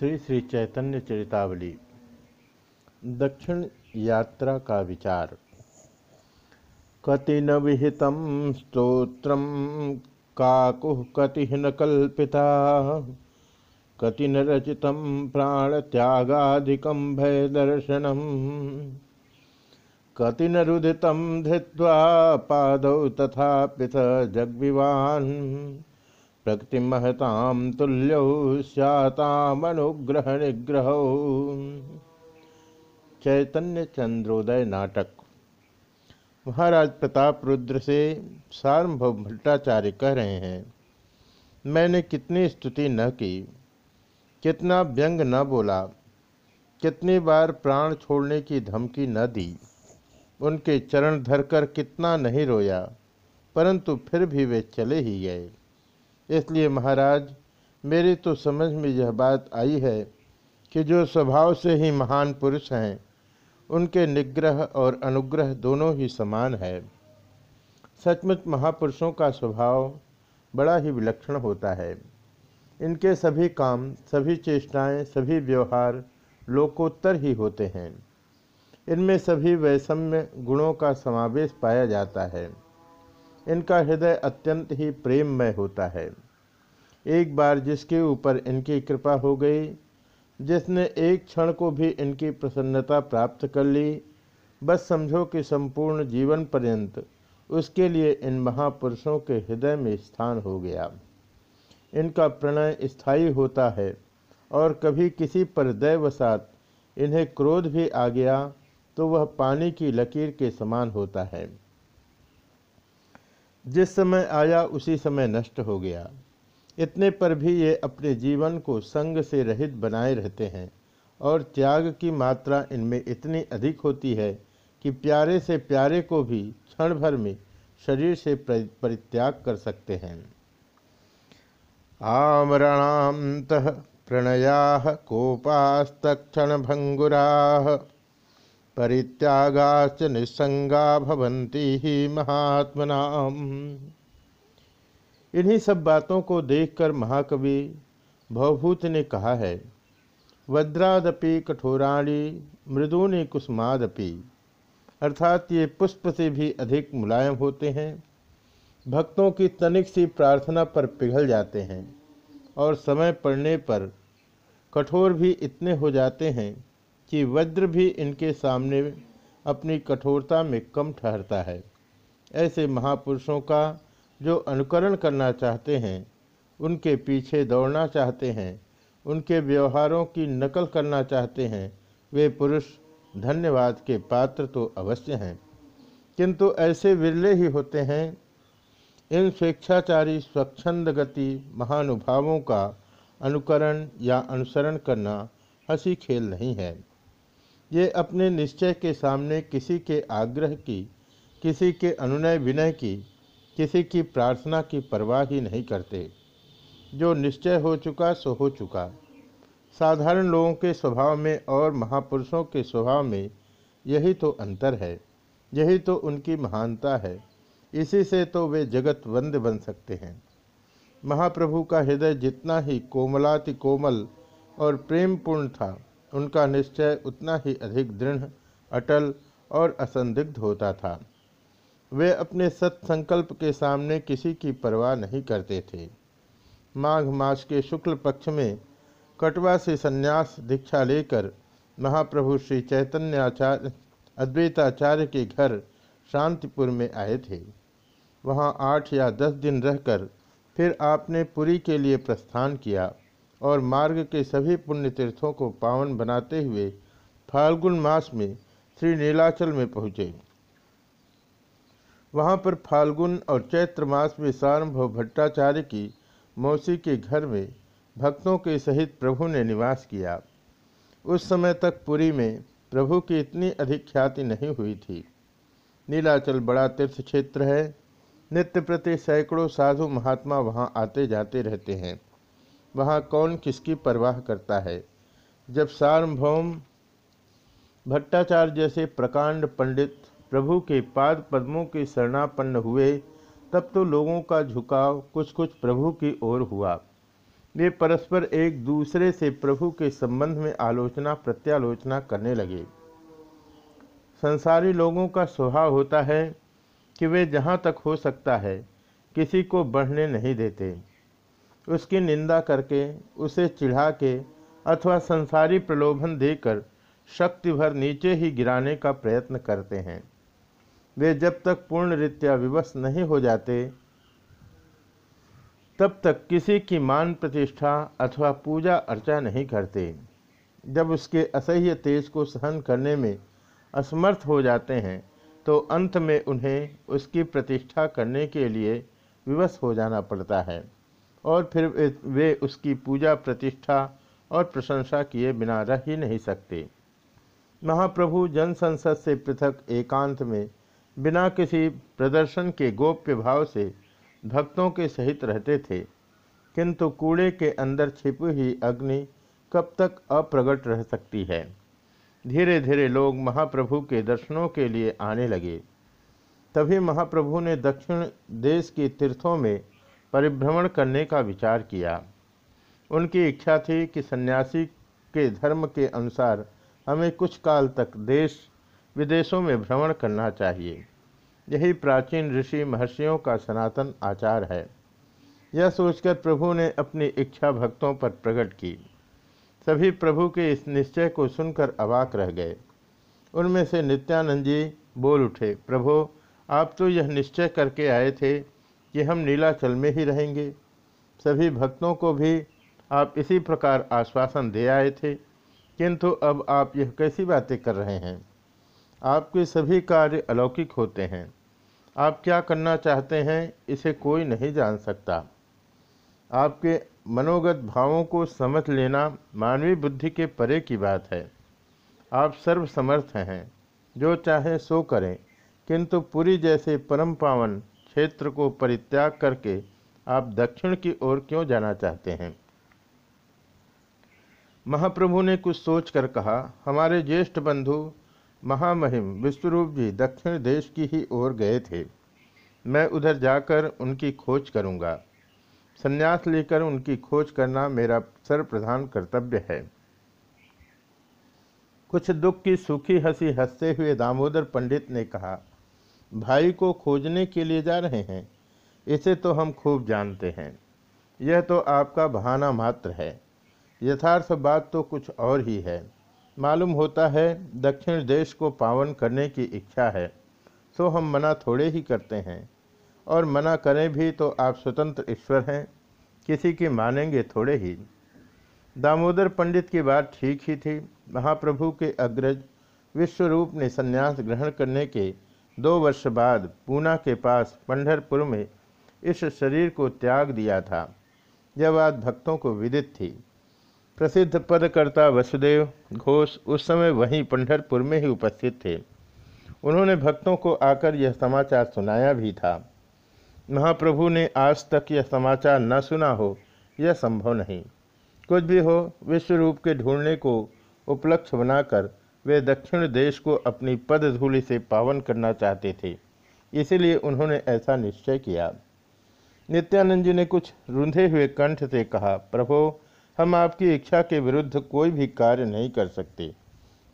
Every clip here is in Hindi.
श्री श्री चैतन्य चरितावली। दक्षिण यात्रा का विचार। कति न विहित स्त्रोत्र काकुह कति न कल्पिता कति न रचित प्राण त्यागादिक भय दर्शनम कति न रुदित धृत्वा पाद तथा पृथ जगविवान्। प्रकृति महताम तुल्यौ स्यातामनुग्रह निग्रह चैतन्य चंद्रोदय नाटक। महाराज प्रताप रुद्र से सार्वभौम भट्टाचार्य कह रहे हैं, मैंने कितनी स्तुति न की, कितना व्यंग न बोला, कितनी बार प्राण छोड़ने की धमकी न दी, उनके चरण धरकर कितना नहीं रोया, परंतु फिर भी वे चले ही गए। इसलिए महाराज, मेरी तो समझ में यह बात आई है कि जो स्वभाव से ही महान पुरुष हैं, उनके निग्रह और अनुग्रह दोनों ही समान है। सचमुच महापुरुषों का स्वभाव बड़ा ही विलक्षण होता है। इनके सभी काम, सभी चेष्टाएँ, सभी व्यवहार लोकोत्तर ही होते हैं। इनमें सभी वैषम्य गुणों का समावेश पाया जाता है। इनका हृदय अत्यंत ही प्रेममय होता है। एक बार जिसके ऊपर इनकी कृपा हो गई, जिसने एक क्षण को भी इनकी प्रसन्नता प्राप्त कर ली, बस समझो कि संपूर्ण जीवन पर्यंत उसके लिए इन महापुरुषों के हृदय में स्थान हो गया। इनका प्रणय स्थायी होता है और कभी किसी पर दैवसात इन्हें क्रोध भी आ गया तो वह पानी की लकीर के समान होता है। जिस समय आया, उसी समय नष्ट हो गया। इतने पर भी ये अपने जीवन को संग से रहित बनाए रहते हैं और त्याग की मात्रा इनमें इतनी अधिक होती है कि प्यारे से प्यारे को भी क्षण भर में शरीर से परित्याग कर सकते हैं। आमरणात प्रणया कोपास्तक्षण भंगुरा परित्यागाच निसंगा भवंती ही महात्मना इन्हीं सब बातों को देखकर महाकवि भवभूत ने कहा है वज्रादपि कठोराणी, मृदूनि कुसुमादपि, अर्थात ये पुष्प से भी अधिक मुलायम होते हैं, भक्तों की तनिक सी प्रार्थना पर पिघल जाते हैं, और समय पड़ने पर कठोर भी इतने हो जाते हैं कि वज्र भी इनके सामने अपनी कठोरता में कम ठहरता है। ऐसे महापुरुषों का जो अनुकरण करना चाहते हैं, उनके पीछे दौड़ना चाहते हैं, उनके व्यवहारों की नकल करना चाहते हैं, वे पुरुष धन्यवाद के पात्र तो अवश्य हैं। किंतु ऐसे विरले ही होते हैं, इन स्वेच्छाचारी स्वच्छंद गति महानुभावों का अनुकरण या अनुसरण करना हँसी खेल नहीं है। ये अपने निश्चय के सामने किसी के आग्रह की, किसी के अनुनय विनय की, किसी की प्रार्थना की परवाह ही नहीं करते। जो निश्चय हो चुका, सो हो चुका। साधारण लोगों के स्वभाव में और महापुरुषों के स्वभाव में यही तो अंतर है, यही तो उनकी महानता है। इसी से तो वे जगत वंद बन सकते हैं। महाप्रभु का हृदय जितना ही कोमलाति कोमल और प्रेमपूर्ण था उनका निश्चय उतना ही अधिक दृढ़, अटल और असंदिग्ध होता था। वे अपने सत्संकल्प के सामने किसी की परवाह नहीं करते थे। माघ मास के शुक्ल पक्ष में कटवा से संन्यास दीक्षा लेकर महाप्रभु श्री चैतन्य आचार्य अद्वैताचार्य के घर शांतिपुर में आए थे। वहाँ आठ या दस दिन रहकर फिर आपने पुरी के लिए प्रस्थान किया। और मार्ग के सभी पुण्य तीर्थों को पावन बनाते हुए फाल्गुन मास में श्री नीलाचल में पहुँचे। वहाँ पर फाल्गुन और चैत्र मास में सार्वभव भट्टाचार्य की मौसी के घर में भक्तों के सहित प्रभु ने निवास किया। उस समय तक पुरी में प्रभु की इतनी अधिक ख्याति नहीं हुई थी। नीलाचल बड़ा तीर्थ क्षेत्र है। नित्य प्रति सैकड़ों साधु महात्मा वहाँ आते जाते रहते हैं। वहाँ कौन किसकी परवाह करता है? जब सार्वभौम भट्टाचार्य जैसे प्रकांड पंडित प्रभु के पाद पद्मों के शरणापन्न हुए, तब तो लोगों का झुकाव कुछ कुछ प्रभु की ओर हुआ। वे परस्पर एक दूसरे से प्रभु के संबंध में आलोचना प्रत्यालोचना करने लगे। संसारी लोगों का स्वभाव होता है कि वे जहाँ तक हो सकता है, किसी को बढ़ने नहीं देते। उसकी निंदा करके, उसे चिढ़ा के अथवा संसारी प्रलोभन देकर शक्ति भर नीचे ही गिराने का प्रयत्न करते हैं। वे जब तक पूर्ण रीत्या विवश नहीं हो जाते, तब तक किसी की मान प्रतिष्ठा अथवा पूजा अर्चा नहीं करते। जब उसके असह्य तेज को सहन करने में असमर्थ हो जाते हैं तो अंत में उन्हें उसकी प्रतिष्ठा करने के लिए विवश हो जाना पड़ता है। और फिर वे उसकी पूजा प्रतिष्ठा और प्रशंसा किए बिना रह ही नहीं सकते। महाप्रभु जन संसद से पृथक एकांत में, बिना किसी प्रदर्शन के गोप्य भाव से भक्तों के सहित रहते थे। किंतु कूड़े के अंदर छिपी हुई अग्नि कब तक अप्रगट रह सकती है? धीरे धीरे लोग महाप्रभु के दर्शनों के लिए आने लगे। तभी महाप्रभु ने दक्षिण देश के तीर्थों में परिभ्रमण करने का विचार किया। उनकी इच्छा थी कि सन्यासी के धर्म के अनुसार हमें कुछ काल तक देश, विदेशों में भ्रमण करना चाहिए। यही प्राचीन ऋषि महर्षियों का सनातन आचार है। यह सोचकर प्रभु ने अपनी इच्छा भक्तों पर प्रकट की। सभी प्रभु के इस निश्चय को सुनकर अवाक रह गए। उनमें से नित्यानंद जी बोल उठे, प्रभु, आप तो यह निश्चय करके आए थे कि हम नीलाचल में ही रहेंगे। सभी भक्तों को भी आप इसी प्रकार आश्वासन दे आए थे। किंतु अब आप यह कैसी बातें कर रहे हैं? आपके सभी कार्य अलौकिक होते हैं। आप क्या करना चाहते हैं, इसे कोई नहीं जान सकता। आपके मनोगत भावों को समझ लेना मानवीय बुद्धि के परे की बात है। आप सर्वसमर्थ हैं। जो चाहे सो करें। किंतु पुरी जैसे परम पावन क्षेत्र को परित्याग करके आप दक्षिण की ओर क्यों जाना चाहते हैं? महाप्रभु ने कुछ सोचकर कहा, हमारे ज्येष्ठ बंधु महामहिम विश्वरूप जी दक्षिण देश की ही ओर गए थे। मैं उधर जाकर उनकी खोज करूँगा। संन्यास लेकर उनकी खोज करना मेरा सर्वप्रधान कर्तव्य है। कुछ दुख की सूखी हँसी हँसते हुए दामोदर पंडित ने कहा भाई को खोजने के लिए जा रहे हैं, इसे तो हम खूब जानते हैं। यह तो आपका बहाना मात्र है। यथार्थ बात तो कुछ और ही है। मालूम होता है, दक्षिण देश को पावन करने की इच्छा है, सो हम मना थोड़े ही करते हैं। और मना करें भी तो आप स्वतंत्र ईश्वर हैं, किसी की मानेंगे थोड़े ही। दामोदर पंडित की बात ठीक ही थी। महाप्रभु के अग्रज विश्वरूप ने संन्यास ग्रहण करने के दो वर्ष बाद पूना के पास पंढरपुर में इस शरीर को त्याग दिया था। यह बात भक्तों को विदित थी। प्रसिद्ध पदकर्ता वसुदेव घोष उस समय वहीं पंढरपुर में ही उपस्थित थे। उन्होंने भक्तों को आकर यह समाचार सुनाया भी था। महाप्रभु ने आज तक यह समाचार न सुना हो, यह संभव नहीं। कुछ भी हो, विश्व रूप के ढूँढने को उपलक्ष्य बनाकर वे दक्षिण देश को अपनी पद धूलि से पावन करना चाहते थे। इसीलिए उन्होंने ऐसा निश्चय किया। नित्यानंद जी ने कुछ रूंधे हुए कंठ से कहा, प्रभो, हम आपकी इच्छा के विरुद्ध कोई भी कार्य नहीं कर सकते।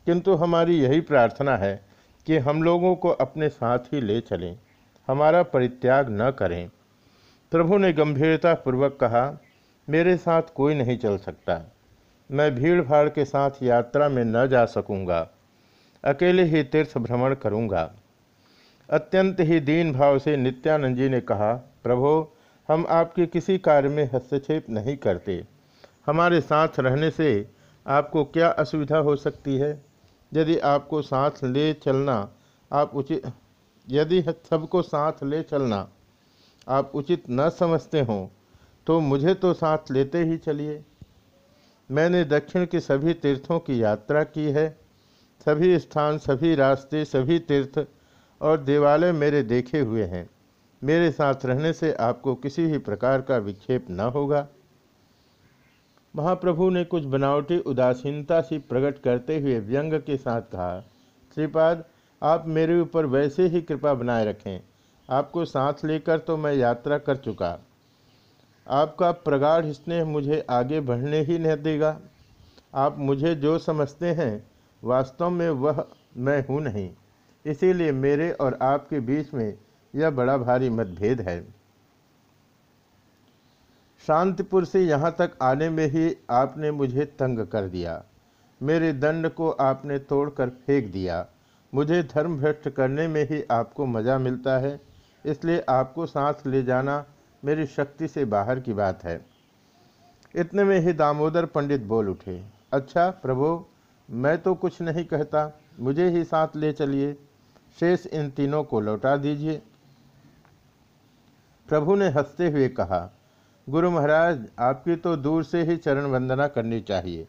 किंतु हमारी यही प्रार्थना है कि हम लोगों को अपने साथ ही ले चलें। हमारा परित्याग न करें। प्रभु ने गंभीरता पूर्वक कहा, मेरे साथ कोई नहीं चल सकता। मैं भीड़ भाड़ के साथ यात्रा में न जा सकूँगा। अकेले ही तीर्थ भ्रमण करूँगा। अत्यंत ही दीन भाव से नित्यानंद जी ने कहा, प्रभो, हम आपके किसी कार्य में हस्तक्षेप नहीं करते। हमारे साथ रहने से आपको क्या असुविधा हो सकती है? यदि आपको साथ ले चलना, आप उचित, यदि सबको साथ ले चलना आप उचित न समझते हो तो मुझे तो साथ लेते ही चलिए। मैंने दक्षिण के सभी तीर्थों की यात्रा की है। सभी स्थान, सभी रास्ते, सभी तीर्थ और देवालय मेरे देखे हुए हैं। मेरे साथ रहने से आपको किसी भी प्रकार का विक्षेप न होगा। महाप्रभु ने कुछ बनावटी उदासीनता सी प्रकट करते हुए व्यंग के साथ कहा श्रीपाद आप मेरे ऊपर वैसे ही कृपा बनाए रखें। आपको साथ लेकर तो मैं यात्रा कर चुका। आपका प्रगाढ़ स्नेह मुझे आगे बढ़ने ही नहीं देगा। आप मुझे जो समझते हैं, वास्तव में वह मैं हूँ नहीं। इसीलिए मेरे और आपके बीच में यह बड़ा भारी मतभेद है। शांतिपुर से यहाँ तक आने में ही आपने मुझे तंग कर दिया। मेरे दंड को आपने तोड़कर फेंक दिया। मुझे धर्म भ्रष्ट करने में ही आपको मज़ा मिलता है, इसलिए आपको सांस ले जाना मेरी शक्ति से बाहर की बात है। इतने में ही दामोदर पंडित बोल उठे अच्छा प्रभु, मैं तो कुछ नहीं कहता, मुझे ही साथ ले चलिए, शेष इन तीनों को लौटा दीजिए। प्रभु ने हँसते हुए कहा, गुरु महाराज, आपकी तो दूर से ही चरण वंदना करनी चाहिए।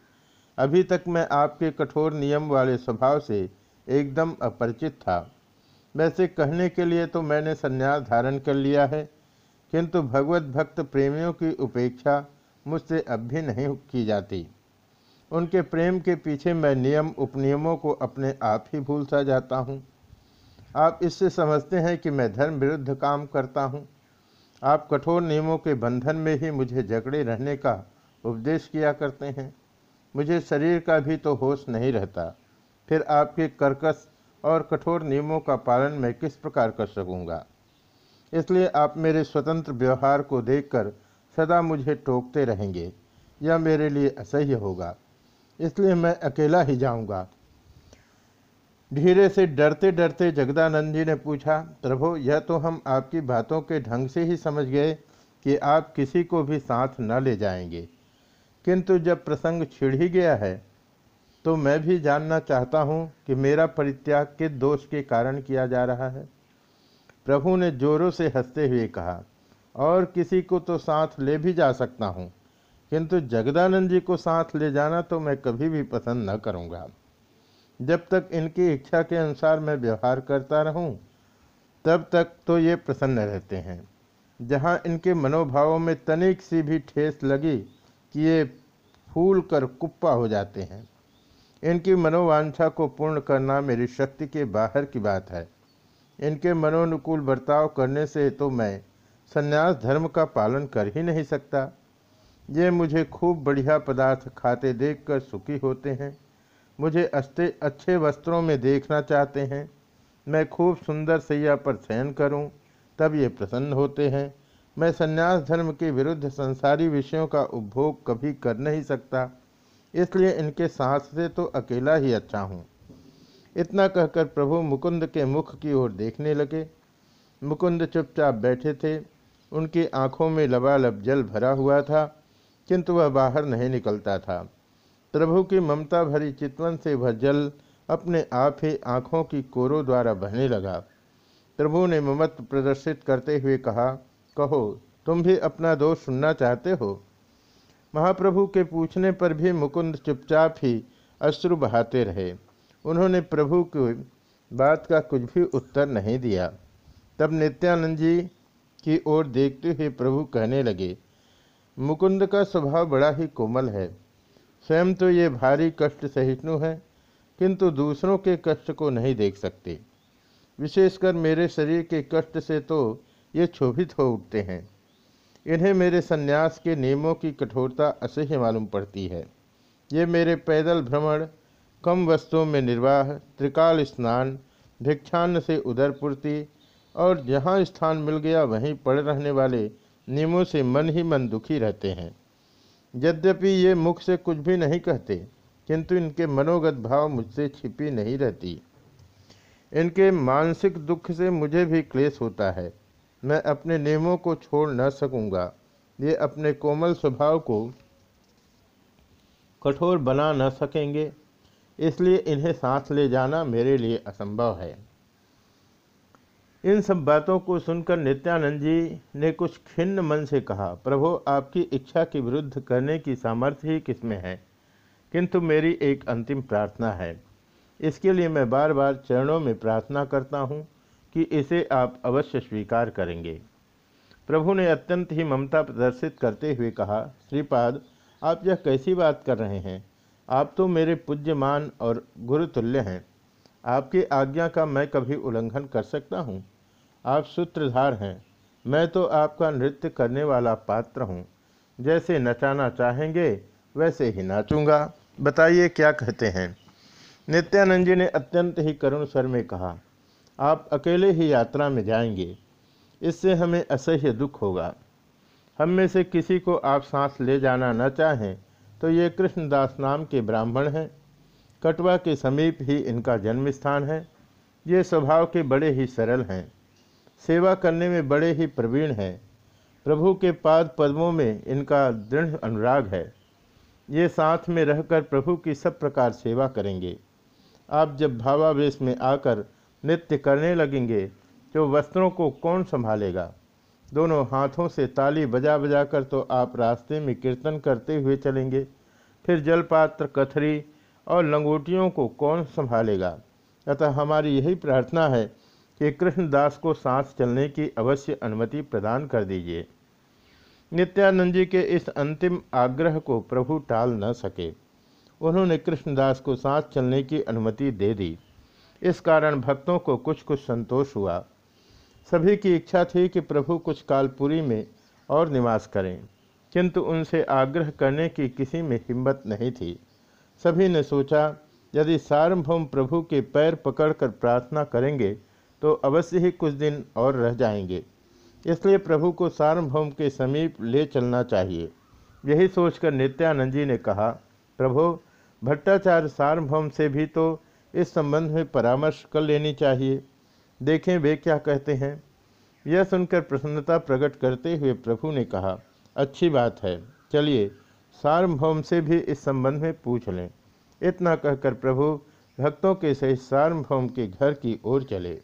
अभी तक मैं आपके कठोर नियम वाले स्वभाव से एकदम अपरिचित था। वैसे कहने के लिए तो मैंने संन्यास धारण कर लिया है किंतु भगवत भक्त प्रेमियों की उपेक्षा मुझसे अब भी नहीं की जाती। उनके प्रेम के पीछे मैं नियम उपनियमों को अपने आप ही भूल सा जाता हूँ। आप इससे समझते हैं कि मैं धर्म विरुद्ध काम करता हूँ। आप कठोर नियमों के बंधन में ही मुझे जकड़े रहने का उपदेश किया करते हैं। मुझे शरीर का भी तो होश नहीं रहता। फिर आपके कर्कश और कठोर नियमों का पालन मैं किस प्रकार कर सकूँगा? इसलिए आप मेरे स्वतंत्र व्यवहार को देखकर सदा मुझे टोकते रहेंगे। यह मेरे लिए असह्य होगा। इसलिए मैं अकेला ही जाऊँगा। धीरे से डरते डरते जगदानंद जी ने पूछा, प्रभो, यह तो हम आपकी बातों के ढंग से ही समझ गए कि आप किसी को भी साथ न ले जाएँगे। किंतु जब प्रसंग छिड़ ही गया है तो मैं भी जानना चाहता हूँ कि मेरा परित्याग किस दोष के कारण किया जा रहा है। प्रभु ने जोरों से हँसते हुए कहा, और किसी को तो साथ ले भी जा सकता हूँ, किंतु जगदानंद जी को साथ ले जाना तो मैं कभी भी पसंद न करूँगा। जब तक इनकी इच्छा के अनुसार मैं व्यवहार करता रहूँ, तब तक तो ये प्रसन्न रहते हैं। जहाँ इनके मनोभावों में तनिक सी भी ठेस लगी कि ये फूल कर कुप्पा हो जाते हैं। इनकी मनोवांछा को पूर्ण करना मेरी शक्ति के बाहर की बात है। इनके मनोनुकूल बर्ताव करने से तो मैं संन्यास धर्म का पालन कर ही नहीं सकता। ये मुझे खूब बढ़िया पदार्थ खाते देखकर सुखी होते हैं। मुझे अस्ते अच्छे वस्त्रों में देखना चाहते हैं। मैं खूब सुंदर सैया पर शयन करूँ, तब ये प्रसन्न होते हैं। मैं संन्यास धर्म के विरुद्ध संसारी विषयों का उपभोग कभी कर नहीं सकता इसलिए इनके साथ से तो अकेला ही अच्छा हूँ। इतना कहकर प्रभु मुकुंद के मुख की ओर देखने लगे। मुकुंद चुपचाप बैठे थे। उनकी आँखों में लबालब जल भरा हुआ था, किंतु वह बाहर नहीं निकलता था। प्रभु की ममता भरी चितवन से वह जल अपने आप ही आँखों की कोरों द्वारा बहने लगा। प्रभु ने ममत्व प्रदर्शित करते हुए कहा, कहो, तुम भी अपना दोष सुनना चाहते हो? महाप्रभु के पूछने पर भी मुकुंद चुपचाप ही अश्रु बहाते रहे। उन्होंने प्रभु की बात का कुछ भी उत्तर नहीं दिया। तब नित्यानंद जी की ओर देखते हुए प्रभु कहने लगे, मुकुंद का स्वभाव बड़ा ही कोमल है। स्वयं तो ये भारी कष्ट सहिष्णु है, किंतु दूसरों के कष्ट को नहीं देख सकते। विशेषकर मेरे शरीर के कष्ट से तो ये क्षोभित हो उठते हैं। इन्हें मेरे संन्यास के नियमों की कठोरता असह्य मालूम पड़ती है। ये मेरे पैदल भ्रमण कम वस्तुओं में निर्वाह, त्रिकाल स्नान, भिक्षान्न से उदरपूर्ति और जहाँ स्थान मिल गया वहीं पड़ रहने वाले नियमों से मन ही मन दुखी रहते हैं। यद्यपि ये मुख से कुछ भी नहीं कहते, किंतु इनके मनोगत भाव मुझसे छिपी नहीं रहती। इनके मानसिक दुख से मुझे भी क्लेश होता है। मैं अपने नियमों को छोड़ न सकूँगा। ये अपने कोमल स्वभाव को कठोर बना न सकेंगे। इसलिए इन्हें सांस ले जाना मेरे लिए असंभव है। इन सब बातों को सुनकर नित्यानंद जी ने कुछ खिन्न मन से कहा, प्रभु, आपकी इच्छा के विरुद्ध करने की सामर्थ्य ही किसमें है? किंतु मेरी एक अंतिम प्रार्थना है। इसके लिए मैं बार बार चरणों में प्रार्थना करता हूँ कि इसे आप अवश्य स्वीकार करेंगे। प्रभु ने अत्यंत ही ममता प्रदर्शित करते हुए कहा, श्रीपाद, आप यह कैसी बात कर रहे हैं? आप तो मेरे पूज्यमान और गुरुतुल्य हैं। आपकी आज्ञा का मैं कभी उल्लंघन कर सकता हूँ। आप सूत्रधार हैं। मैं तो आपका नृत्य करने वाला पात्र हूँ। जैसे नचाना चाहेंगे, वैसे ही नाचूँगा। बताइए क्या कहते हैं? नित्यानंद जी ने अत्यंत ही करुण स्वर में कहा, आप अकेले ही यात्रा में जाएँगे। इससे हमें असह्य दुख होगा। हम में से किसी को आप सांस ले जाना न चाहें तो ये कृष्णदास नाम के ब्राह्मण हैं। कटवा के समीप ही इनका जन्म स्थान है। ये स्वभाव के बड़े ही सरल हैं। सेवा करने में बड़े ही प्रवीण हैं। प्रभु के पाद पद्मों में इनका दृढ़ अनुराग है। ये साथ में रहकर प्रभु की सब प्रकार सेवा करेंगे। आप जब भावावेश में आकर नृत्य करने लगेंगे तो वस्त्रों को कौन संभालेगा? दोनों हाथों से ताली बजा बजा कर तो आप रास्ते में कीर्तन करते हुए चलेंगे। फिर जलपात्र कथरी और लंगोटियों को कौन संभालेगा? अतः हमारी यही प्रार्थना है कि कृष्णदास को सांस चलने की अवश्य अनुमति प्रदान कर दीजिए। नित्यानंद जी के इस अंतिम आग्रह को प्रभु टाल न सके। उन्होंने कृष्णदास को सांस चलने की अनुमति दे दी। इस कारण भक्तों को कुछ कुछ संतोष हुआ। सभी की इच्छा थी कि प्रभु कुछ कालपुरी में और निवास करें, किंतु उनसे आग्रह करने की किसी में हिम्मत नहीं थी। सभी ने सोचा, यदि सार्वभौम प्रभु के पैर पकड़कर प्रार्थना करेंगे तो अवश्य ही कुछ दिन और रह जाएँगे। इसलिए प्रभु को सार्वभौम के समीप ले चलना चाहिए। यही सोचकर नित्यानंद जी ने कहा, प्रभु, भट्टाचार्य सार्वभौम से भी तो इस संबंध में परामर्श कर लेनी चाहिए। देखें वे क्या कहते हैं। यह सुनकर प्रसन्नता प्रकट करते हुए प्रभु ने कहा, अच्छी बात है, चलिए, सार्वभौम से भी इस संबंध में पूछ लें। इतना कहकर प्रभु भक्तों के सहित सार्वभौम के घर की ओर चले।